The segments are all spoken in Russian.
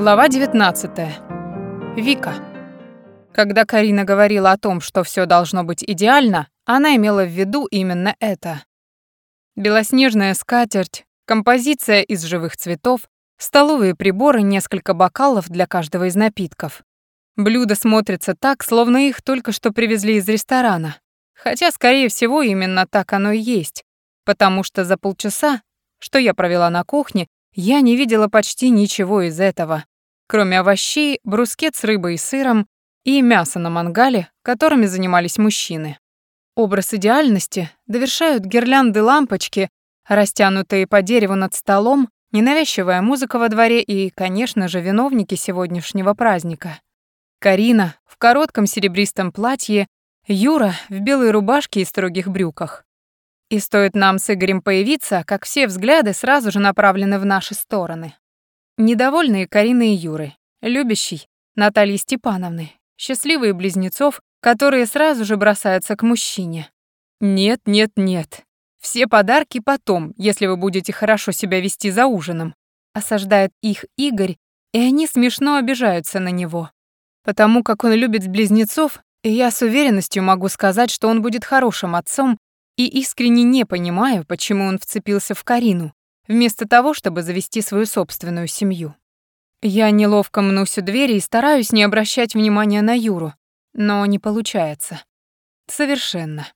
Глава 19. Вика. Когда Карина говорила о том, что все должно быть идеально, она имела в виду именно это. Белоснежная скатерть, композиция из живых цветов, столовые приборы, несколько бокалов для каждого из напитков. Блюда смотрятся так, словно их только что привезли из ресторана. Хотя, скорее всего, именно так оно и есть, потому что за полчаса, что я провела на кухне, я не видела почти ничего из этого, кроме овощей, брускет с рыбой и сыром и мяса на мангале, которыми занимались мужчины. Образ идеальности довершают гирлянды лампочки, растянутые по дереву над столом, ненавязчивая музыка во дворе и, конечно же, виновники сегодняшнего праздника. Карина в коротком серебристом платье, Юра в белой рубашке и строгих брюках. И стоит нам с Игорем появиться, как все взгляды сразу же направлены в наши стороны. Недовольные Карины и Юры, любящий Натальи Степановны, счастливые близнецов, которые сразу же бросаются к мужчине. Нет, нет, нет. Все подарки потом, если вы будете хорошо себя вести за ужином. Осаждает их Игорь, и они смешно обижаются на него. Потому как он любит близнецов, я с уверенностью могу сказать, что он будет хорошим отцом и искренне не понимаю, почему он вцепился в Карину, вместо того, чтобы завести свою собственную семью. Я неловко мнусь у двери и стараюсь не обращать внимания на Юру, но не получается. Совершенно.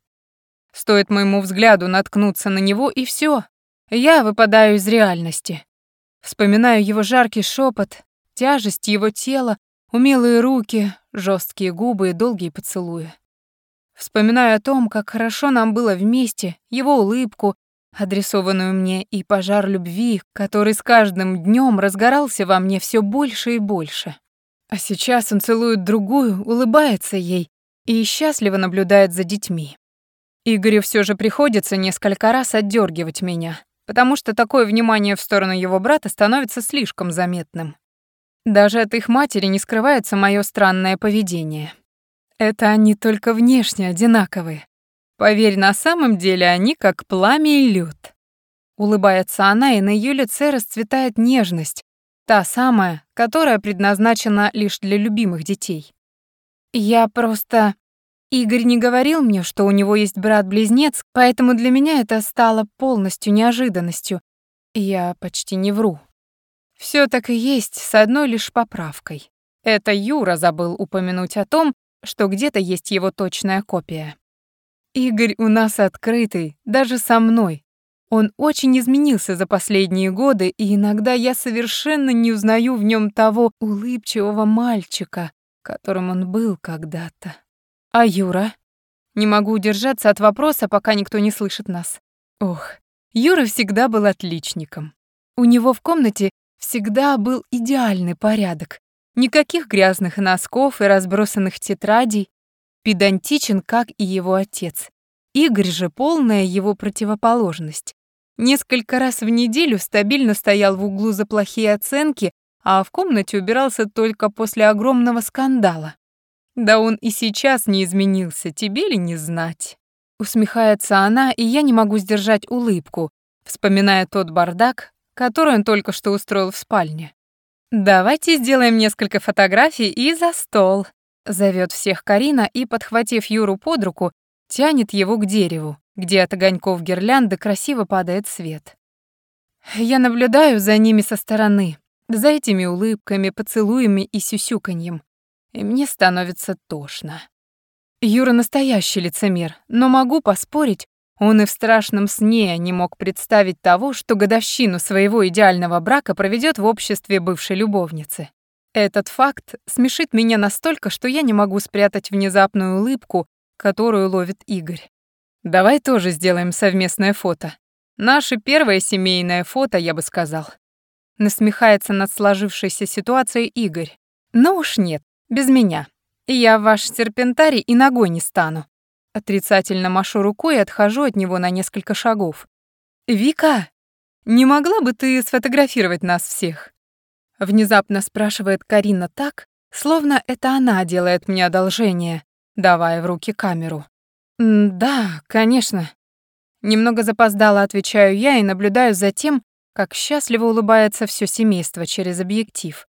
Стоит моему взгляду наткнуться на него, и все. Я выпадаю из реальности. Вспоминаю его жаркий шепот, тяжесть его тела, умелые руки, жесткие губы и долгие поцелуи. Вспоминаю о том, как хорошо нам было вместе, его улыбку, адресованную мне, и пожар любви, который с каждым днем разгорался во мне все больше и больше. А сейчас он целует другую, улыбается ей и счастливо наблюдает за детьми. Игорю все же приходится несколько раз отдергивать меня, потому что такое внимание в сторону его брата становится слишком заметным. Даже от их матери не скрывается мое странное поведение. Это они только внешне одинаковые. Поверь, на самом деле они как пламя и лед. Улыбается она, и на ее лице расцветает нежность, та самая, которая предназначена лишь для любимых детей. Я просто... Игорь не говорил мне, что у него есть брат-близнец, поэтому для меня это стало полностью неожиданностью. Я почти не вру. Все так и есть, с одной лишь поправкой. Это Юра забыл упомянуть о том, что где-то есть его точная копия. Игорь у нас открытый, даже со мной. Он очень изменился за последние годы, и иногда я совершенно не узнаю в нем того улыбчивого мальчика, которым он был когда-то. А Юра? Не могу удержаться от вопроса, пока никто не слышит нас. Ох, Юра всегда был отличником. У него в комнате всегда был идеальный порядок. Никаких грязных носков и разбросанных тетрадей. Педантичен, как и его отец. Игорь же полная его противоположность. Несколько раз в неделю стабильно стоял в углу за плохие оценки, а в комнате убирался только после огромного скандала. Да он и сейчас не изменился, тебе ли не знать? Усмехается она, и я не могу сдержать улыбку, вспоминая тот бардак, который он только что устроил в спальне. «Давайте сделаем несколько фотографий и за стол», — зовет всех Карина и, подхватив Юру под руку, тянет его к дереву, где от огоньков гирлянды красиво падает свет. Я наблюдаю за ними со стороны, за этими улыбками, поцелуями и сюсюканьем, и мне становится тошно. Юра настоящий лицемер, но могу поспорить, он и в страшном сне не мог представить того, что годовщину своего идеального брака проведет в обществе бывшей любовницы. Этот факт смешит меня настолько, что я не могу спрятать внезапную улыбку, которую ловит Игорь. Давай тоже сделаем совместное фото. Наше первое семейное фото, я бы сказал. Насмехается над сложившейся ситуацией Игорь. Ну уж нет, без меня. Я ваш серпентарий и ногой не стану. Отрицательно машу рукой и отхожу от него на несколько шагов. «Вика, не могла бы ты сфотографировать нас всех?» Внезапно спрашивает Карина так, словно это она делает мне одолжение, давая в руки камеру. «Да, конечно». Немного запоздала, отвечаю я и наблюдаю за тем, как счастливо улыбается все семейство через объектив.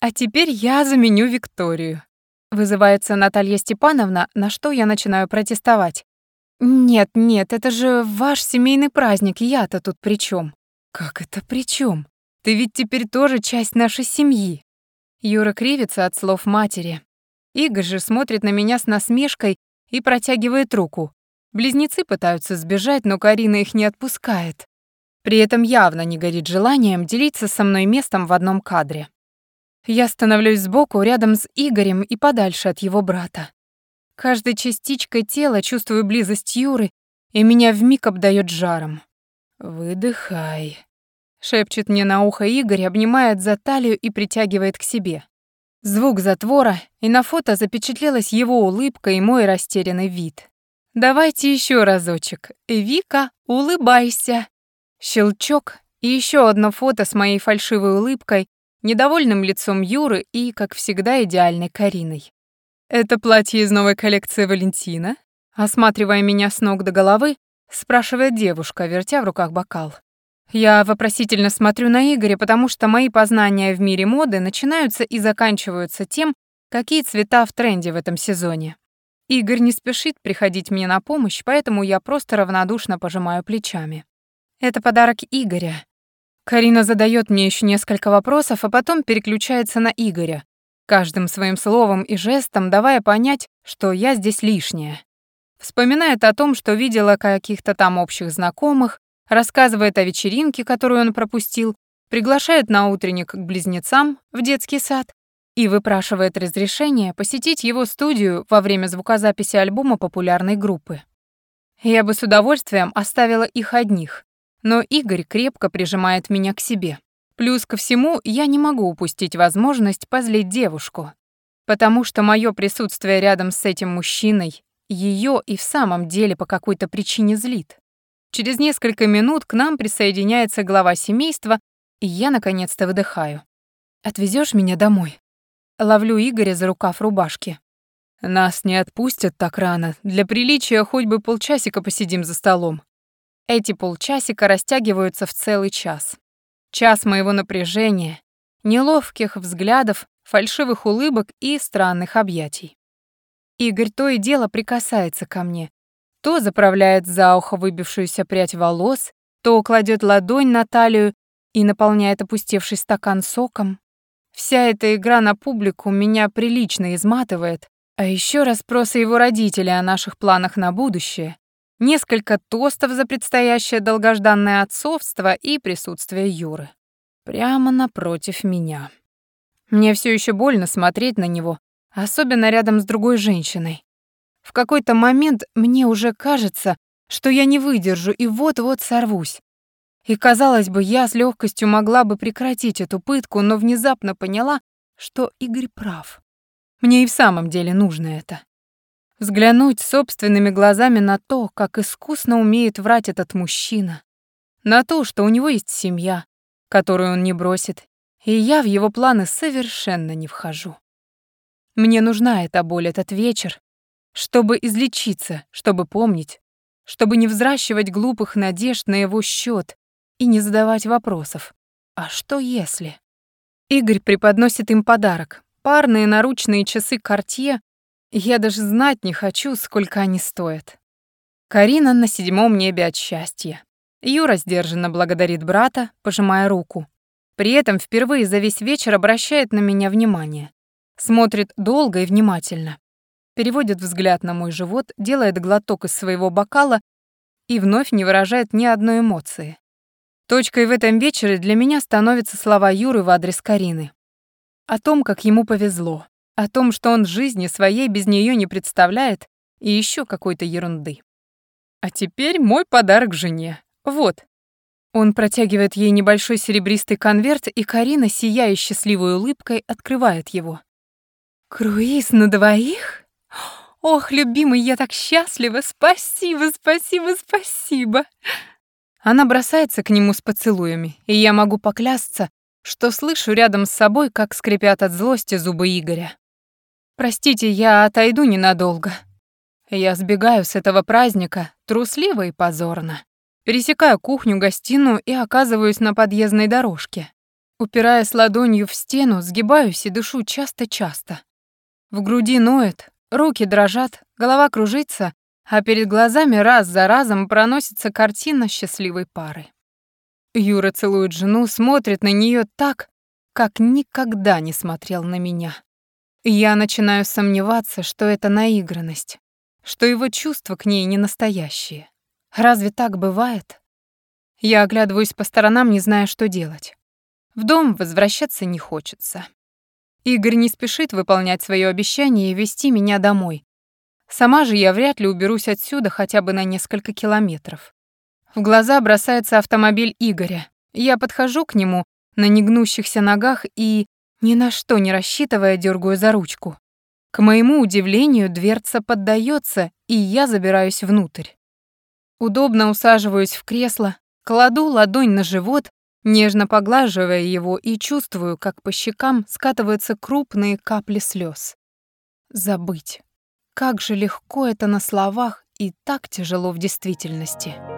А теперь я заменю Викторию. Вызывается Наталья Степановна, на что я начинаю протестовать. Нет, нет, это же ваш семейный праздник, я-то тут при чем? Как это при чем? Ты ведь теперь тоже часть нашей семьи. Юра кривится от слов матери. Игорь же смотрит на меня с насмешкой и протягивает руку. Близнецы пытаются сбежать, но Карина их не отпускает. При этом явно не горит желанием делиться со мной местом в одном кадре. Я становлюсь сбоку, рядом с Игорем и подальше от его брата. Каждой частичкой тела чувствую близость Юры, и меня вмиг обдает жаром. «Выдыхай», — шепчет мне на ухо Игорь, обнимает за талию и притягивает к себе. Звук затвора, и на фото запечатлелась его улыбка и мой растерянный вид. «Давайте еще разочек. Вика, улыбайся!» Щелчок и еще одно фото с моей фальшивой улыбкой, недовольным лицом Юры и, как всегда, идеальной Кариной. «Это платье из новой коллекции Валентина?» Осматривая меня с ног до головы, спрашивает девушка, вертя в руках бокал. Я вопросительно смотрю на Игоря, потому что мои познания в мире моды начинаются и заканчиваются тем, какие цвета в тренде в этом сезоне. Игорь не спешит приходить мне на помощь, поэтому я просто равнодушно пожимаю плечами. Это подарок Игоря. Карина задает мне еще несколько вопросов, а потом переключается на Игоря, каждым своим словом и жестом давая понять, что я здесь лишняя. Вспоминает о том, что видела каких-то там общих знакомых, рассказывает о вечеринке, которую он пропустил, приглашает на утренник к близнецам в детский сад и выпрашивает разрешение посетить его студию во время звукозаписи альбома популярной группы. Я бы с удовольствием оставила их одних, но Игорь крепко прижимает меня к себе. Плюс ко всему, я не могу упустить возможность позлить девушку, потому что мое присутствие рядом с этим мужчиной ее и в самом деле по какой-то причине злит. Через несколько минут к нам присоединяется глава семейства, и я наконец-то выдыхаю. Отвезешь меня домой?» Ловлю Игоря за рукав рубашки. «Нас не отпустят так рано. Для приличия хоть бы полчасика посидим за столом». Эти полчасика растягиваются в целый час. Час моего напряжения, неловких взглядов, фальшивых улыбок и странных объятий. Игорь то и дело прикасается ко мне, то заправляет за ухо выбившуюся прядь волос, то кладет ладонь на талию и наполняет опустевший стакан соком. Вся эта игра на публику меня прилично изматывает, а еще расспросы его родителей о наших планах на будущее, несколько тостов за предстоящее долгожданное отцовство и присутствие Юры. Прямо напротив меня. Мне все еще больно смотреть на него, особенно рядом с другой женщиной. В какой-то момент мне уже кажется, что я не выдержу и вот-вот сорвусь. И, казалось бы, я с легкостью могла бы прекратить эту пытку, но внезапно поняла, что Игорь прав. Мне и в самом деле нужно это. Взглянуть собственными глазами на то, как искусно умеет врать этот мужчина. На то, что у него есть семья, которую он не бросит, и я в его планы совершенно не вхожу. Мне нужна эта боль, этот вечер, чтобы излечиться, чтобы помнить, чтобы не взращивать глупых надежд на его счет и не задавать вопросов. А что если? Игорь преподносит им подарок. Парные наручные часы Cartier. Я даже знать не хочу, сколько они стоят. Карина на седьмом небе от счастья. Юра сдержанно благодарит брата, пожимая руку. При этом впервые за весь вечер обращает на меня внимание. Смотрит долго и внимательно переводит взгляд на мой живот, делает глоток из своего бокала и вновь не выражает ни одной эмоции. Точкой в этом вечере для меня становятся слова Юры в адрес Карины. О том, как ему повезло, о том, что он жизни своей без нее не представляет, и еще какой-то ерунды. А теперь мой подарок жене. Вот. Он протягивает ей небольшой серебристый конверт, и Карина, сияя счастливой улыбкой, открывает его. «Круиз на двоих?» «Ох, любимый, я так счастлива! Спасибо, спасибо, спасибо!» Она бросается к нему с поцелуями, и я могу поклясться, что слышу рядом с собой, как скрипят от злости зубы Игоря. «Простите, я отойду ненадолго». Я сбегаю с этого праздника, трусливо и позорно. Пересекаю кухню-гостиную и оказываюсь на подъездной дорожке. Упираясь ладонью в стену, сгибаюсь и дышу часто-часто. В груди ноет, руки дрожат, голова кружится, а перед глазами раз за разом проносится картина счастливой пары. Юра целует жену, смотрит на нее так, как никогда не смотрел на меня. Я начинаю сомневаться, что это наигранность, что его чувства к ней не настоящие. Разве так бывает? Я оглядываюсь по сторонам, не зная, что делать. В дом возвращаться не хочется. Игорь не спешит выполнять свое обещание и вести меня домой. Сама же я вряд ли уберусь отсюда хотя бы на несколько километров. В глаза бросается автомобиль Игоря. Я подхожу к нему на негнущихся ногах и, ни на что не рассчитывая, дергаю за ручку. К моему удивлению, дверца поддается, и я забираюсь внутрь. Удобно усаживаюсь в кресло, кладу ладонь на живот, нежно поглаживая его, и чувствую, как по щекам скатываются крупные капли слез. Забыть. Как же легко это на словах и так тяжело в действительности.